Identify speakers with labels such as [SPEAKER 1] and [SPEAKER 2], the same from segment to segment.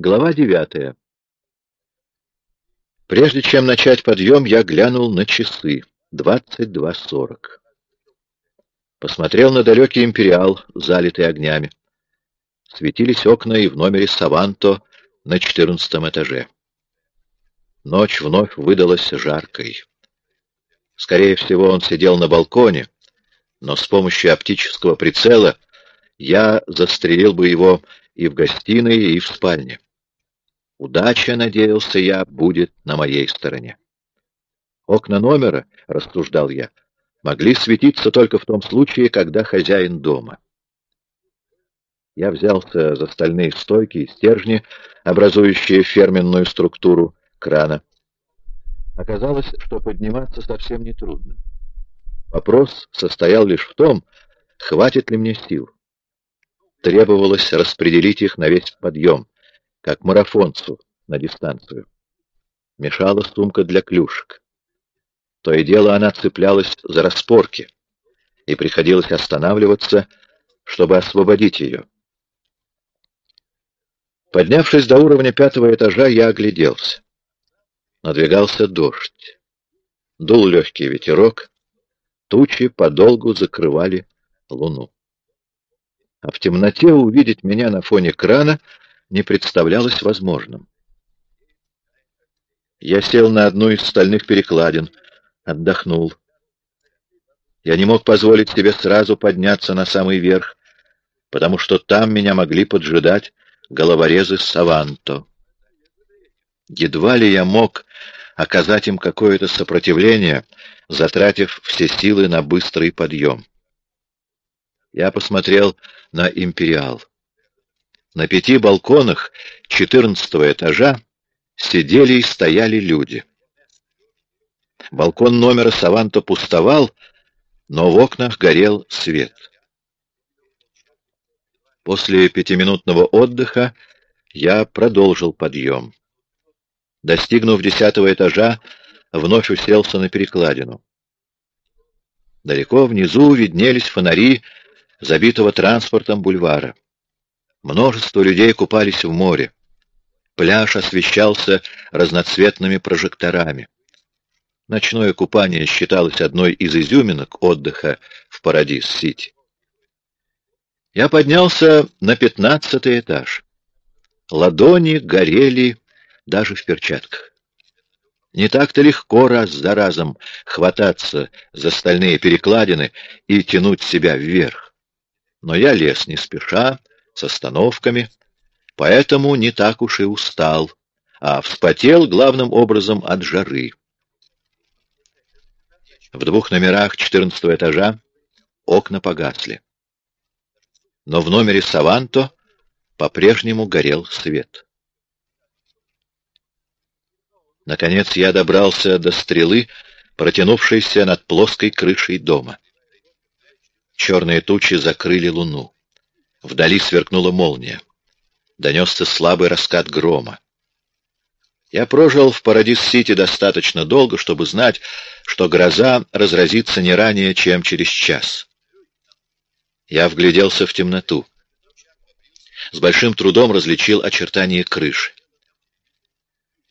[SPEAKER 1] Глава девятая. Прежде чем начать подъем, я глянул на часы. Двадцать два сорок. Посмотрел на далекий империал, залитый огнями. Светились окна и в номере Саванто на четырнадцатом этаже. Ночь вновь выдалась жаркой. Скорее всего, он сидел на балконе, но с помощью оптического прицела я застрелил бы его и в гостиной, и в спальне. Удача, надеялся я, будет на моей стороне. Окна номера, рассуждал я, могли светиться только в том случае, когда хозяин дома. Я взялся за стальные стойки и стержни, образующие ферменную структуру крана. Оказалось, что подниматься совсем не трудно. Вопрос состоял лишь в том, хватит ли мне сил. Требовалось распределить их на весь подъем, как марафонцу на дистанцию. Мешала сумка для клюшек. То и дело она цеплялась за распорки, и приходилось останавливаться, чтобы освободить ее. Поднявшись до уровня пятого этажа, я огляделся. Надвигался дождь. Дул легкий ветерок, тучи подолгу закрывали луну. А в темноте увидеть меня на фоне крана — не представлялось возможным. Я сел на одну из стальных перекладин, отдохнул. Я не мог позволить себе сразу подняться на самый верх, потому что там меня могли поджидать головорезы Саванто. Едва ли я мог оказать им какое-то сопротивление, затратив все силы на быстрый подъем. Я посмотрел на «Империал». На пяти балконах четырнадцатого этажа сидели и стояли люди. Балкон номера Саванта пустовал, но в окнах горел свет. После пятиминутного отдыха я продолжил подъем. Достигнув десятого этажа, вновь уселся на перекладину. Далеко внизу виднелись фонари забитого транспортом бульвара. Множество людей купались в море. Пляж освещался разноцветными прожекторами. Ночное купание считалось одной из изюминок отдыха в Парадис-Сити. Я поднялся на пятнадцатый этаж. Ладони горели даже в перчатках. Не так-то легко раз за разом хвататься за стальные перекладины и тянуть себя вверх. Но я лез не спеша, с остановками, поэтому не так уж и устал, а вспотел главным образом от жары. В двух номерах четырнадцатого этажа окна погасли. Но в номере Саванто по-прежнему горел свет. Наконец я добрался до стрелы, протянувшейся над плоской крышей дома. Черные тучи закрыли луну. Вдали сверкнула молния. Донесся слабый раскат грома. Я прожил в Парадис-Сити достаточно долго, чтобы знать, что гроза разразится не ранее, чем через час. Я вгляделся в темноту. С большим трудом различил очертания крыши.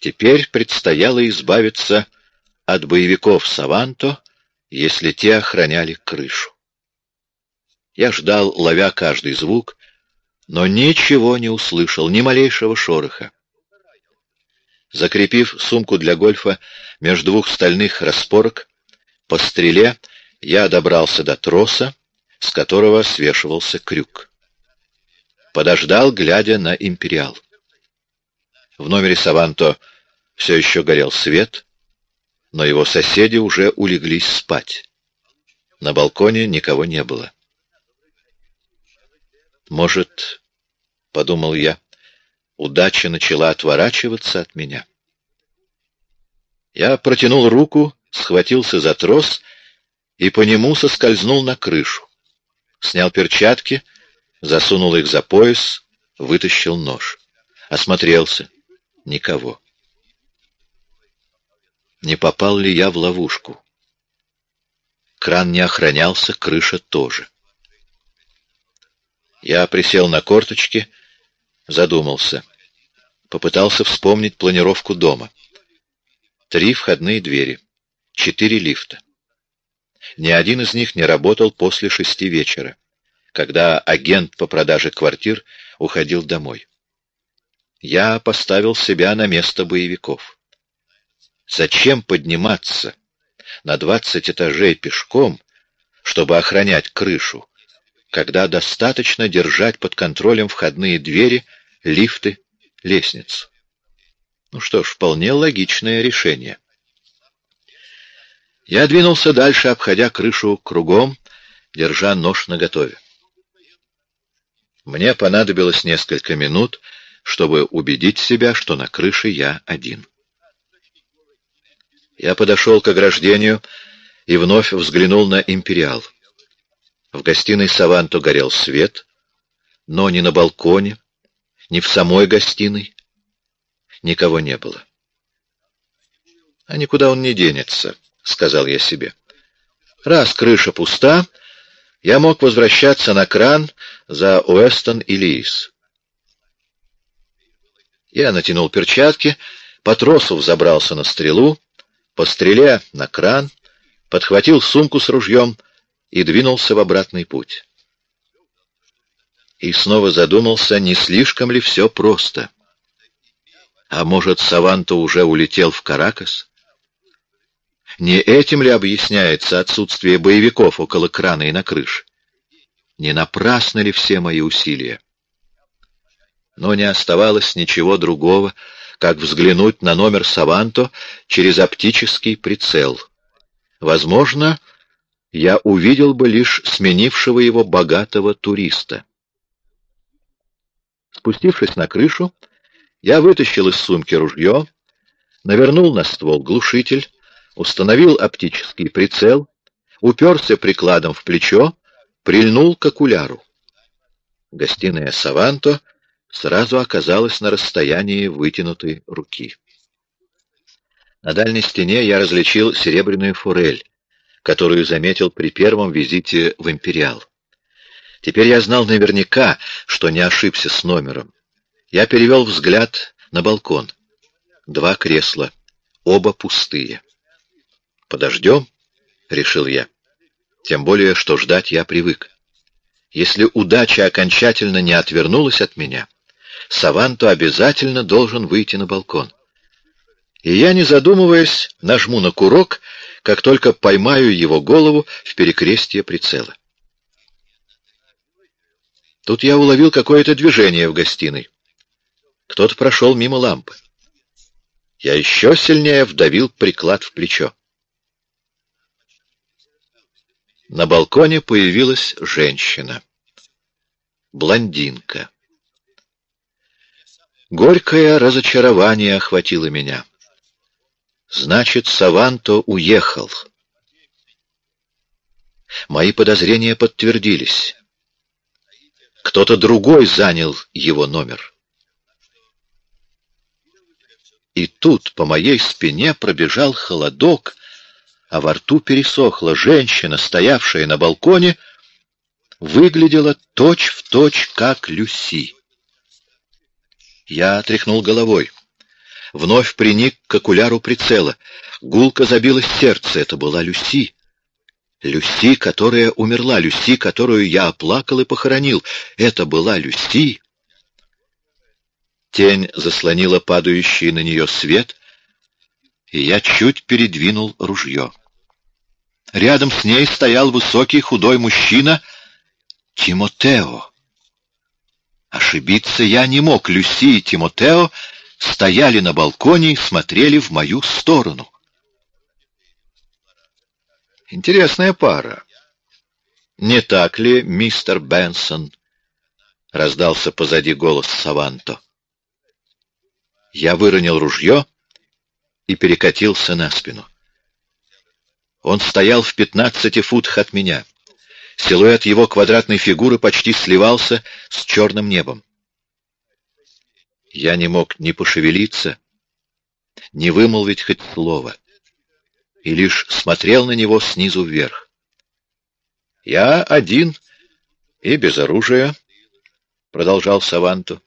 [SPEAKER 1] Теперь предстояло избавиться от боевиков Саванто, если те охраняли крышу. Я ждал, ловя каждый звук, но ничего не услышал, ни малейшего шороха. Закрепив сумку для гольфа между двух стальных распорок, по стреле я добрался до троса, с которого свешивался крюк. Подождал, глядя на «Империал». В номере Саванто все еще горел свет, но его соседи уже улеглись спать. На балконе никого не было. Может, — подумал я, — удача начала отворачиваться от меня. Я протянул руку, схватился за трос и по нему соскользнул на крышу. Снял перчатки, засунул их за пояс, вытащил нож. Осмотрелся. Никого. Не попал ли я в ловушку? Кран не охранялся, крыша тоже. Я присел на корточки, задумался. попытался вспомнить планировку дома. Три входные двери, четыре лифта. Ни один из них не работал после шести вечера, когда агент по продаже квартир уходил домой. Я поставил себя на место боевиков. Зачем подниматься на двадцать этажей пешком, чтобы охранять крышу, когда достаточно держать под контролем входные двери, лифты, лестницу? Ну что ж, вполне логичное решение. Я двинулся дальше, обходя крышу кругом, держа нож наготове. Мне понадобилось несколько минут, чтобы убедить себя, что на крыше я один. Я подошел к ограждению и вновь взглянул на «Империал». В гостиной Саванто горел свет, но ни на балконе, ни в самой гостиной никого не было. А никуда он не денется, — сказал я себе. Раз крыша пуста, я мог возвращаться на кран за Уэстон и Лиис. Я натянул перчатки, по тросу взобрался на стрелу, по стреле на кран, подхватил сумку с ружьем и двинулся в обратный путь. И снова задумался, не слишком ли все просто. А может, Саванто уже улетел в Каракас? Не этим ли объясняется отсутствие боевиков около крана и на крыше? Не напрасны ли все мои усилия? Но не оставалось ничего другого, как взглянуть на номер Саванто через оптический прицел. Возможно, я увидел бы лишь сменившего его богатого туриста. Спустившись на крышу, я вытащил из сумки ружье, навернул на ствол глушитель, установил оптический прицел, уперся прикладом в плечо, прильнул к окуляру. Гостиная Саванто сразу оказалась на расстоянии вытянутой руки. На дальней стене я различил серебряную форель, которую заметил при первом визите в Империал. Теперь я знал наверняка, что не ошибся с номером. Я перевел взгляд на балкон. Два кресла, оба пустые. «Подождем», — решил я. Тем более, что ждать я привык. Если удача окончательно не отвернулась от меня, Саванто обязательно должен выйти на балкон. И я, не задумываясь, нажму на курок, как только поймаю его голову в перекрестие прицела. Тут я уловил какое-то движение в гостиной. Кто-то прошел мимо лампы. Я еще сильнее вдавил приклад в плечо. На балконе появилась женщина. Блондинка. Горькое разочарование охватило меня. Значит, Саванто уехал. Мои подозрения подтвердились. Кто-то другой занял его номер. И тут по моей спине пробежал холодок, а во рту пересохла. Женщина, стоявшая на балконе, выглядела точь-в-точь, точь, как Люси. Я тряхнул головой. Вновь приник к окуляру прицела. Гулко забилось сердце. Это была Люси. Люси, которая умерла. Люси, которую я оплакал и похоронил. Это была Люси. Тень заслонила падающий на нее свет, и я чуть передвинул ружье. Рядом с ней стоял высокий худой мужчина Тимотео. Ошибиться я не мог. Люси и Тимотео стояли на балконе и смотрели в мою сторону. Интересная пара. Не так ли, мистер Бенсон? Раздался позади голос Саванто. Я выронил ружье и перекатился на спину. Он стоял в пятнадцати футах от меня. Силуэт его квадратной фигуры почти сливался с черным небом. Я не мог ни пошевелиться, ни вымолвить хоть слово, и лишь смотрел на него снизу вверх. «Я один и без оружия», — продолжал Саванту.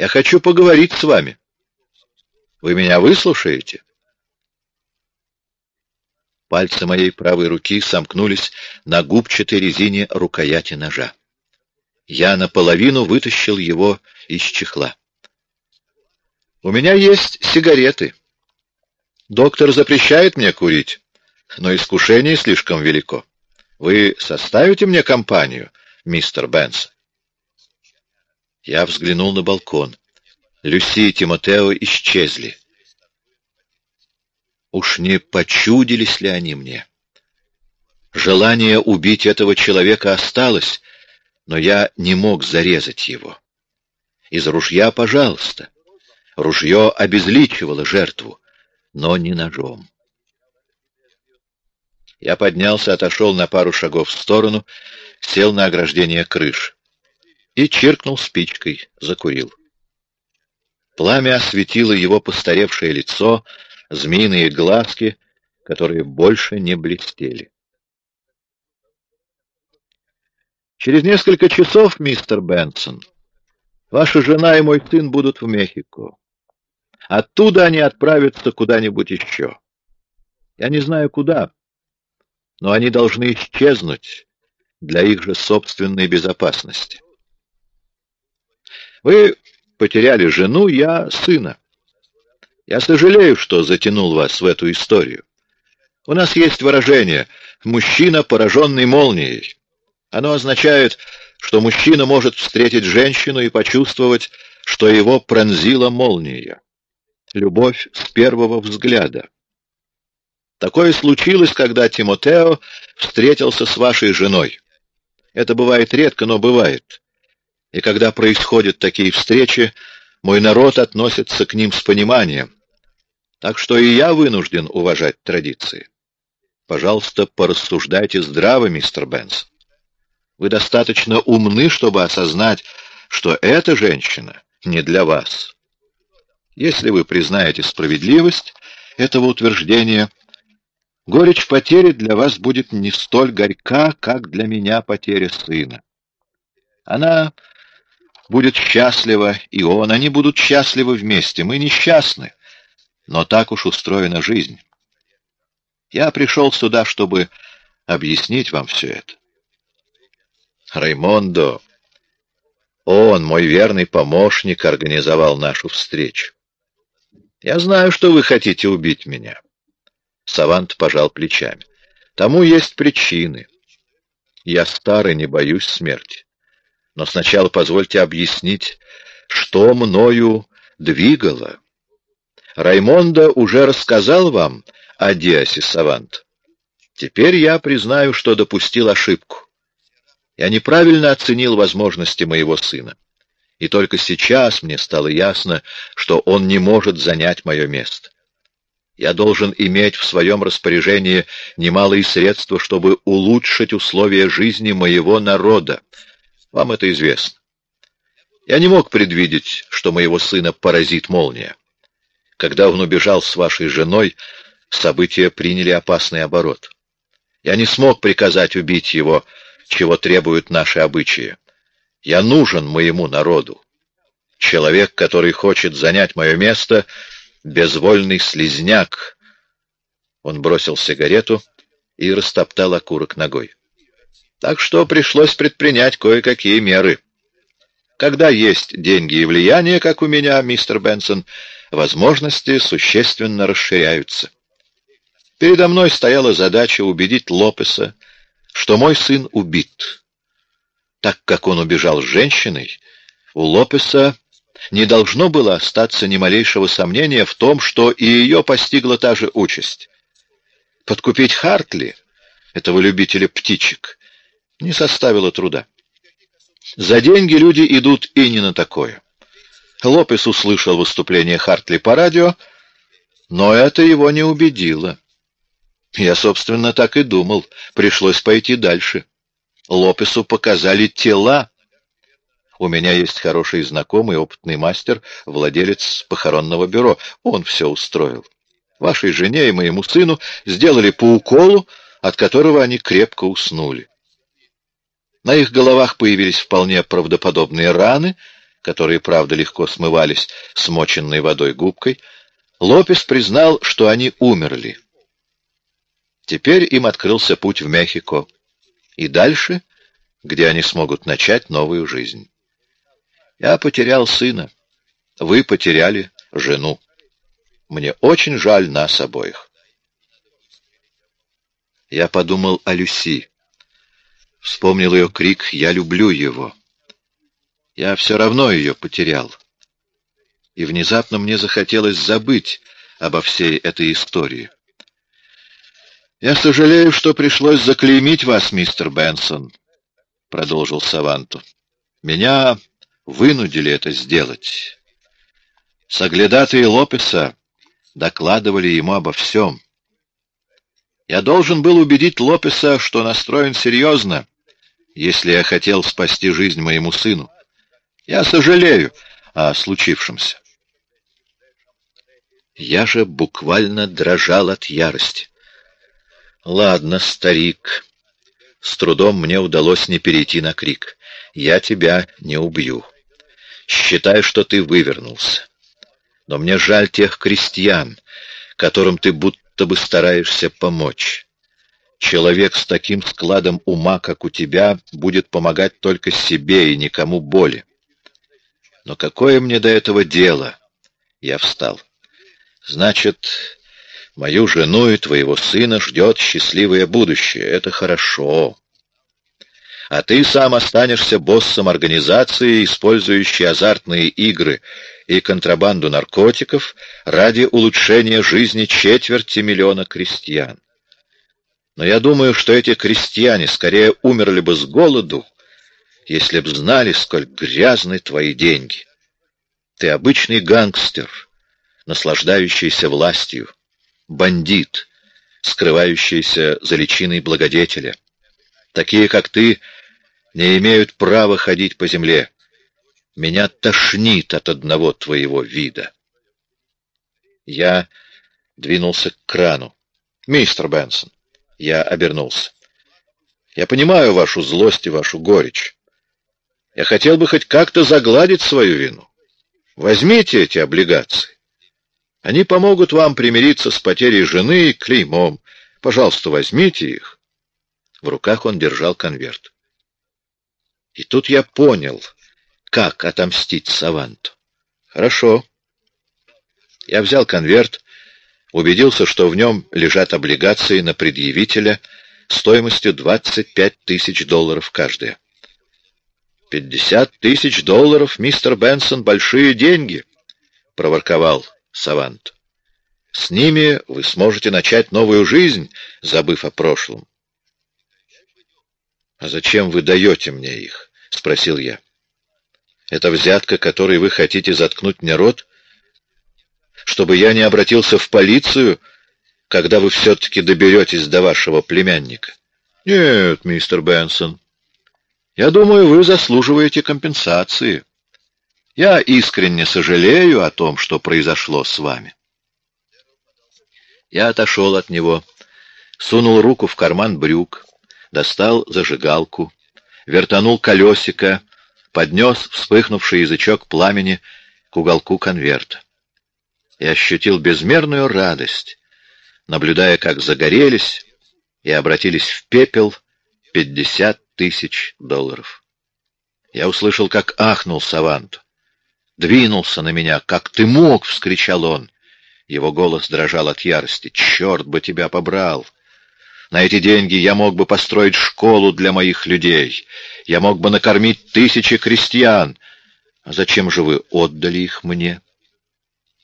[SPEAKER 1] Я хочу поговорить с вами. Вы меня выслушаете?» Пальцы моей правой руки сомкнулись на губчатой резине рукояти ножа. Я наполовину вытащил его из чехла. «У меня есть сигареты. Доктор запрещает мне курить, но искушение слишком велико. Вы составите мне компанию, мистер Бенсон?» Я взглянул на балкон. Люси и Тимотео исчезли. Уж не почудились ли они мне? Желание убить этого человека осталось, но я не мог зарезать его. Из ружья, пожалуйста. Ружье обезличивало жертву, но не ножом. Я поднялся, отошел на пару шагов в сторону, сел на ограждение крыш и чиркнул спичкой, закурил. Пламя осветило его постаревшее лицо, змеиные глазки, которые больше не блестели. Через несколько часов, мистер Бенсон, ваша жена и мой сын будут в Мехико. Оттуда они отправятся куда-нибудь еще. Я не знаю куда, но они должны исчезнуть для их же собственной безопасности. Вы потеряли жену, я сына. Я сожалею, что затянул вас в эту историю. У нас есть выражение «мужчина, пораженный молнией». Оно означает, что мужчина может встретить женщину и почувствовать, что его пронзила молния. Любовь с первого взгляда. Такое случилось, когда Тимотео встретился с вашей женой. Это бывает редко, но бывает. И когда происходят такие встречи, мой народ относится к ним с пониманием. Так что и я вынужден уважать традиции. Пожалуйста, порассуждайте здраво, мистер Бенсон. Вы достаточно умны, чтобы осознать, что эта женщина не для вас. Если вы признаете справедливость этого утверждения, горечь потери для вас будет не столь горька, как для меня потеря сына. Она будет счастлива, и он, они будут счастливы вместе. Мы несчастны, но так уж устроена жизнь. Я пришел сюда, чтобы объяснить вам все это. Раймондо, он, мой верный помощник, организовал нашу встречу. Я знаю, что вы хотите убить меня. Савант пожал плечами. Тому есть причины. Я старый, не боюсь смерти. Но сначала позвольте объяснить, что мною двигало. Раймондо уже рассказал вам о Диасе Савант. Теперь я признаю, что допустил ошибку. Я неправильно оценил возможности моего сына. И только сейчас мне стало ясно, что он не может занять мое место. Я должен иметь в своем распоряжении немалые средства, чтобы улучшить условия жизни моего народа. Вам это известно. Я не мог предвидеть, что моего сына поразит молния. Когда он убежал с вашей женой, события приняли опасный оборот. Я не смог приказать убить его, чего требуют наши обычаи. Я нужен моему народу. Человек, который хочет занять мое место, безвольный слезняк. Он бросил сигарету и растоптал окурок ногой. Так что пришлось предпринять кое-какие меры. Когда есть деньги и влияние, как у меня, мистер Бенсон, возможности существенно расширяются. Передо мной стояла задача убедить Лопеса, что мой сын убит. Так как он убежал с женщиной, у Лопеса не должно было остаться ни малейшего сомнения в том, что и ее постигла та же участь. Подкупить Хартли, этого любителя птичек, не составило труда. За деньги люди идут и не на такое. Лопес услышал выступление Хартли по радио, но это его не убедило. Я, собственно, так и думал. Пришлось пойти дальше. Лопесу показали тела. У меня есть хороший знакомый, опытный мастер, владелец похоронного бюро. Он все устроил. Вашей жене и моему сыну сделали по уколу, от которого они крепко уснули. На их головах появились вполне правдоподобные раны, которые, правда, легко смывались смоченной водой губкой, Лопес признал, что они умерли. Теперь им открылся путь в Мехико. И дальше, где они смогут начать новую жизнь. Я потерял сына. Вы потеряли жену. Мне очень жаль нас обоих. Я подумал о Люси. Вспомнил ее крик «Я люблю его». Я все равно ее потерял. И внезапно мне захотелось забыть обо всей этой истории. «Я сожалею, что пришлось заклеймить вас, мистер Бенсон», — продолжил Саванту. «Меня вынудили это сделать. Соглядатые Лопеса докладывали ему обо всем. Я должен был убедить Лопеса, что настроен серьезно, если я хотел спасти жизнь моему сыну. Я сожалею о случившемся. Я же буквально дрожал от ярости. Ладно, старик. С трудом мне удалось не перейти на крик. Я тебя не убью. Считай, что ты вывернулся. Но мне жаль тех крестьян, которым ты будто бы стараешься помочь. Человек с таким складом ума, как у тебя, будет помогать только себе и никому боли. Но какое мне до этого дело? Я встал. Значит, мою жену и твоего сына ждет счастливое будущее. Это хорошо. А ты сам останешься боссом организации, использующей азартные игры и контрабанду наркотиков ради улучшения жизни четверти миллиона крестьян. Но я думаю, что эти крестьяне скорее умерли бы с голоду, если б знали, сколь грязны твои деньги. Ты обычный гангстер, наслаждающийся властью, бандит, скрывающийся за личиной благодетеля. Такие, как ты, не имеют права ходить по земле. Меня тошнит от одного твоего вида. Я двинулся к крану. «Мистер Бенсон!» Я обернулся. «Я понимаю вашу злость и вашу горечь. Я хотел бы хоть как-то загладить свою вину. Возьмите эти облигации. Они помогут вам примириться с потерей жены и клеймом. Пожалуйста, возьмите их. В руках он держал конверт. И тут я понял, как отомстить Саванту. Хорошо. Я взял конверт, убедился, что в нем лежат облигации на предъявителя стоимостью 25 тысяч долларов каждая. «Пятьдесят тысяч долларов, мистер Бенсон, большие деньги!» — проворковал Савант. «С ними вы сможете начать новую жизнь, забыв о прошлом». «А зачем вы даете мне их?» — спросил я. «Это взятка, которой вы хотите заткнуть мне рот? Чтобы я не обратился в полицию, когда вы все-таки доберетесь до вашего племянника?» «Нет, мистер Бенсон, я думаю, вы заслуживаете компенсации. Я искренне сожалею о том, что произошло с вами. Я отошел от него, сунул руку в карман брюк, достал зажигалку, вертанул колесико, поднес вспыхнувший язычок пламени к уголку конверта. И ощутил безмерную радость, наблюдая, как загорелись и обратились в пепел пятьдесят тысяч долларов. Я услышал, как ахнул Савант. Двинулся на меня. «Как ты мог?» — вскричал он. Его голос дрожал от ярости. «Черт бы тебя побрал! На эти деньги я мог бы построить школу для моих людей. Я мог бы накормить тысячи крестьян. А зачем же вы отдали их мне?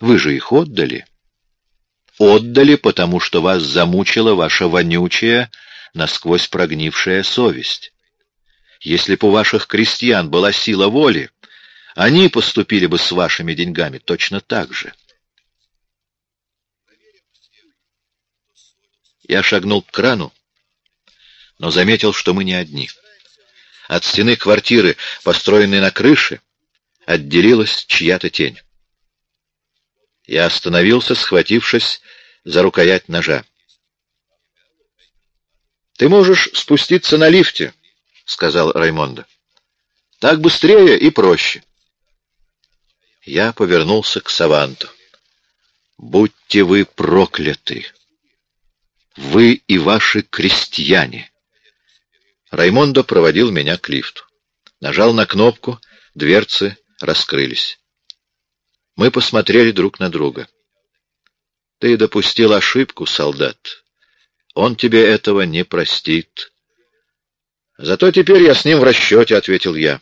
[SPEAKER 1] Вы же их отдали. Отдали, потому что вас замучила ваша вонючая, насквозь прогнившая совесть. Если бы у ваших крестьян была сила воли, они поступили бы с вашими деньгами точно так же. Я шагнул к крану, но заметил, что мы не одни. От стены квартиры, построенной на крыше, отделилась чья-то тень. Я остановился, схватившись за рукоять ножа. «Ты можешь спуститься на лифте», — сказал Раймондо. «Так быстрее и проще». Я повернулся к Саванту. «Будьте вы прокляты! Вы и ваши крестьяне!» Раймондо проводил меня к лифту. Нажал на кнопку, дверцы раскрылись. Мы посмотрели друг на друга. «Ты допустил ошибку, солдат. Он тебе этого не простит». «Зато теперь я с ним в расчете», — ответил я.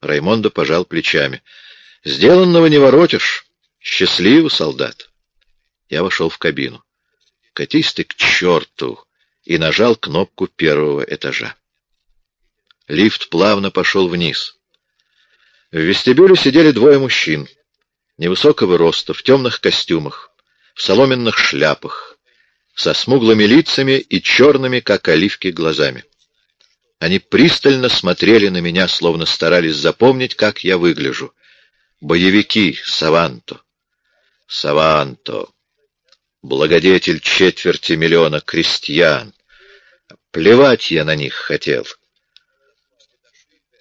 [SPEAKER 1] Раймондо пожал плечами. «Сделанного не воротишь. Счастливый солдат». Я вошел в кабину. «Катись ты к черту!» и нажал кнопку первого этажа. Лифт плавно пошел вниз. В вестибюле сидели двое мужчин, невысокого роста, в темных костюмах, в соломенных шляпах, со смуглыми лицами и черными, как оливки, глазами. Они пристально смотрели на меня, словно старались запомнить, как я выгляжу. Боевики Саванто. Саванто. Благодетель четверти миллиона крестьян. Плевать я на них хотел.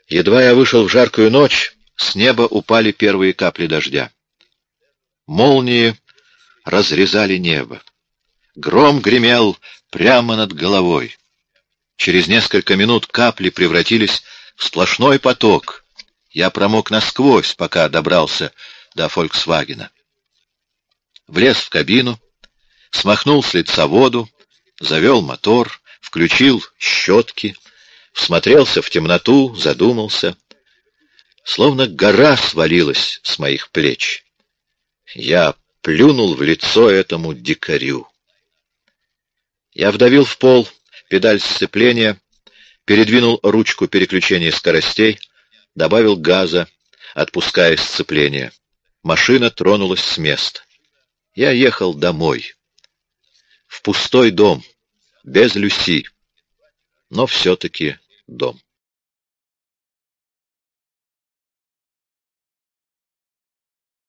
[SPEAKER 1] Едва я вышел в жаркую ночь, с неба упали первые капли дождя. Молнии разрезали небо. Гром гремел прямо над головой. Через несколько минут капли превратились в сплошной поток. Я промок насквозь, пока добрался до «Фольксвагена». Влез в кабину, смахнул с лица воду, завел мотор, включил щетки, всмотрелся в темноту, задумался. Словно гора свалилась с моих плеч. Я плюнул в лицо этому дикарю. Я вдавил в пол педаль сцепления, передвинул ручку переключения скоростей, добавил газа, отпуская сцепление. Машина тронулась с места. Я ехал домой. В пустой дом, без Люси, но все-таки дом.